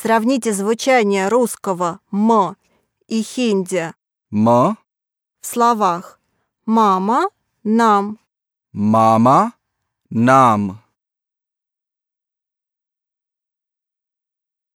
Сравните звучание русского «м» и хинди м, в словах «мама», «нам». мама, нам.